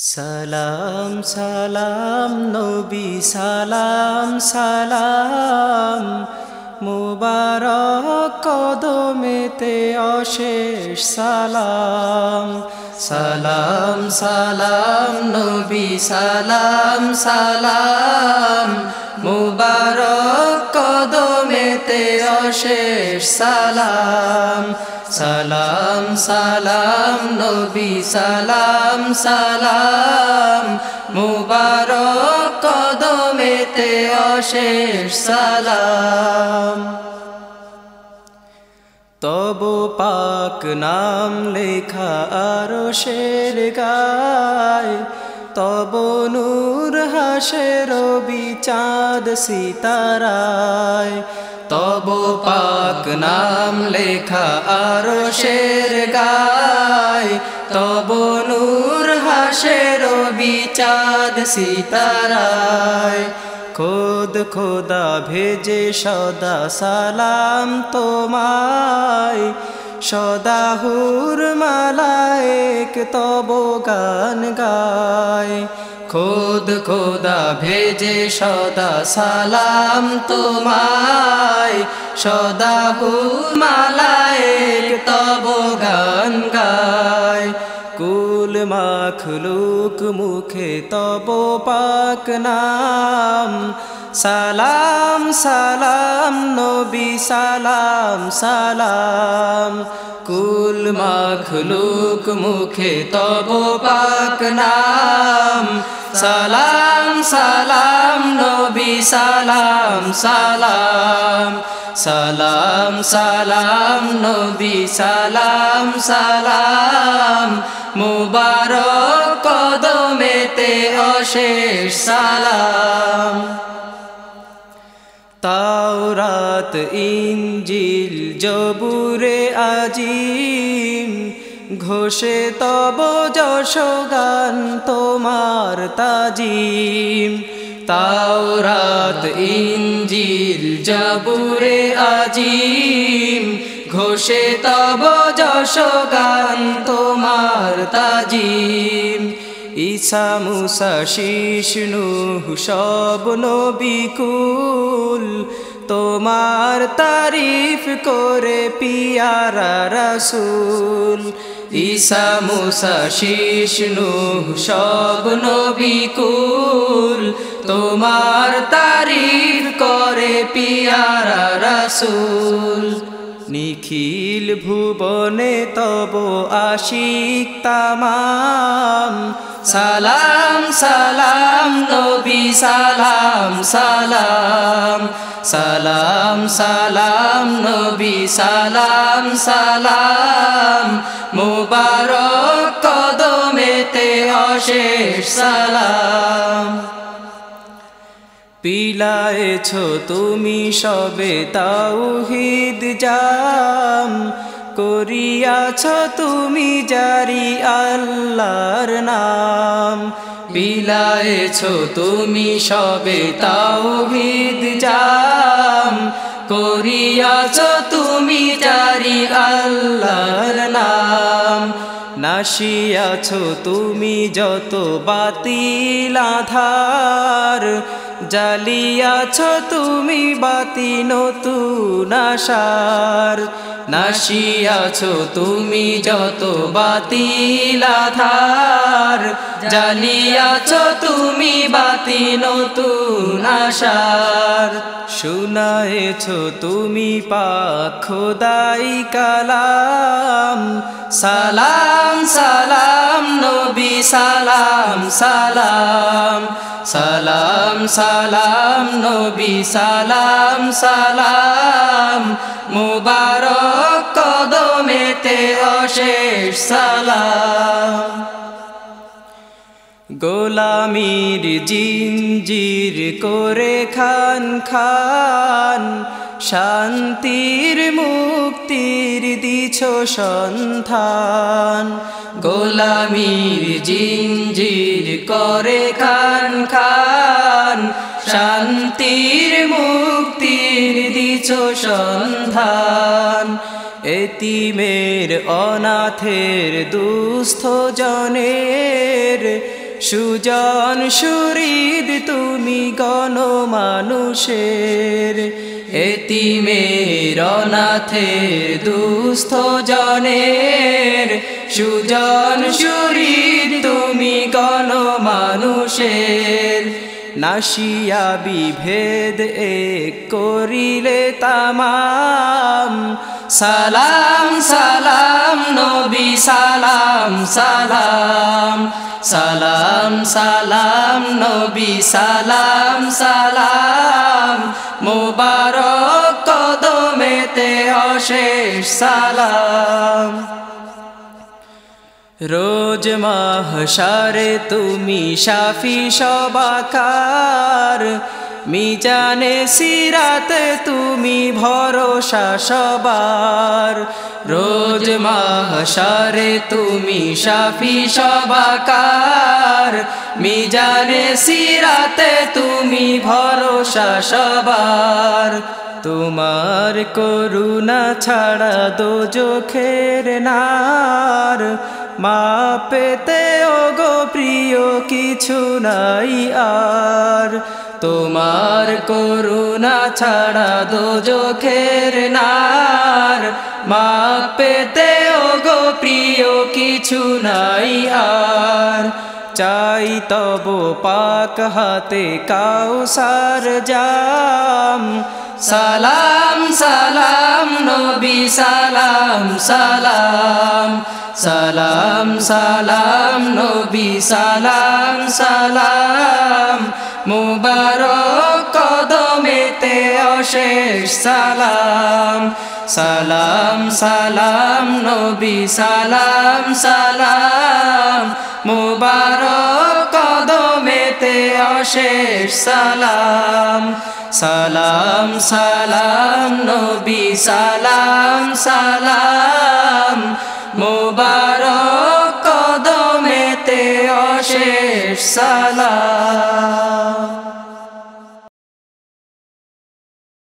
সালাম সালাম, নবী, সালাম সালাম। মুবারক কদমেতে অশেষ সালাম। সালাম সালাম, নবী, সালাম সালাম। মুবারক কদমেতে অশেষ সালাম। সালাম সালাম, নবী, সালাম সালাম। মুবারক কদমেতে অশেষ সালাম। তব পাক নাম লেখা আরও শের গায়। তব নূর হাসে রবি চাঁদ সিতারায়। তব পাক নাম লেখা আরও শের গায়। তব নূর হাসে রবি চাঁদ সিতারায়। খোদ খোদা ভেজে সদা সালাম তোমায়। সদাহুর মালায়েক তব গান গায়। খোদ খোদা ভেজে সদা সালাম তোমায়। সদাহুর মালায়েক তব গান গায়। কুল মাখলুক মুখে তব পাক নাম। সালাম সালাম, নবী, সালাম সালাম। কুল মাখলুক মুখে তব পাক নাম। সালাম সালাম, নবী, সালাম সালাম। সালাম সালাম, নবী, সালাম সালাম। মুবারক কদমেতে অশেষ সালাম। তাওরাত ইঞ্জিল জবুরে আজিম ঘোষে তব যশ গান তোমার তাজিম। তাওরাত ইঞ্জিল জবুরে আজিম। ঘোষে তব যশ গান তোমার তাজিম। ঈসা মুসা শিষ্ণু সব নবিকুল তোমার তারিফ করে পিয়ারা রসুল। ঈসা মুসা শিষ্ণু সব নবিকুল তোমার তারিফ করে পিয়ারা রসুল। নিখিল ভুবনে তব আশিক তামাম। সালাম সালাম, নবী, সালাম সালাম সালাম সালাম, নবী, সালাম সালাম, মুবারক কদমেতে অশেষ সালাম। পিলায়েছ তুমি সবে তাওহিদ জাম করিয়াছ তুমি জারি আল্লাহর নাম। পিলায়েছ তুমি সবে তাওহিদ জাম। করিয়াছ তুমি জারি আল্লাহর নাম। নাশিয়াছ তুমি যত বাতিল আধার। জালিয়াছ তুমি বাতি নতুন আশার। নাশিয়াছ তুমি যত বাতিল আধার জালিয়াছ তুমি বাতি নতুন আশার। শুনায়েছ তুমি পাক খোদাই কালাম। সালাম সালাম, নবী, সালাম সালাম। সালাম সালাম নবী সালাম সালাম। মুবারক কদমেতে অশেষ সালাম। গোলামির জিঞ্জির করে খান খান শান্তির মুক্তির দিছ সন্ধান। গোলামির জিঞ্জির করে খান খান। শান্তির মুক্তির দিছ সন্ধান। এতিমের অনাথের দুস্থ জনের সুজন সুরিদ, তুমি গণ মানুষের এতিমের অনাথের দুস্থ জনের। সুজন সুরিদ, তুমি গণ মানুষের নাসিয়া বিভেদ এক করিলে তামাম। সালাম সালাম, নবী, সালাম সালাম। সালাম সালাম নবী সালাম সালাম। মোবারক কদমেতে অশেষ সালাম। রোজ মাহসারে তুমি সাফি সবাকার। মিজানে সিরাতে তুমি ভরসা সবার। রোজ মাহসারে তুমি সাফি সবাকার। মিজানে সিরাতে তুমি ভরসা সবার। তোমার করুণা ছাড়া দো চোখের নার। মা পেতে গো প্রিয়, কিছু নাই আর। তোমার করুণা ছাড়া দো চোখের নার। মা পেতে গো প্রিয়, কিছু নাই আর। চাই তব পাক হাতে কাউসার জাম। সালাম সালাম, নবী, সালাম সালাম। সালাম সালাম, নবী, সালাম সালাম। মুবারক কদমেতে অশেষ সালাম। সালাম সালাম, নবী, সালাম সালাম। মুবারক কদমেতে অশেষ সালাম। সালাম সালাম, নবী, সালাম সালাম। মুবারক কদমেতে অশেষ সালাম।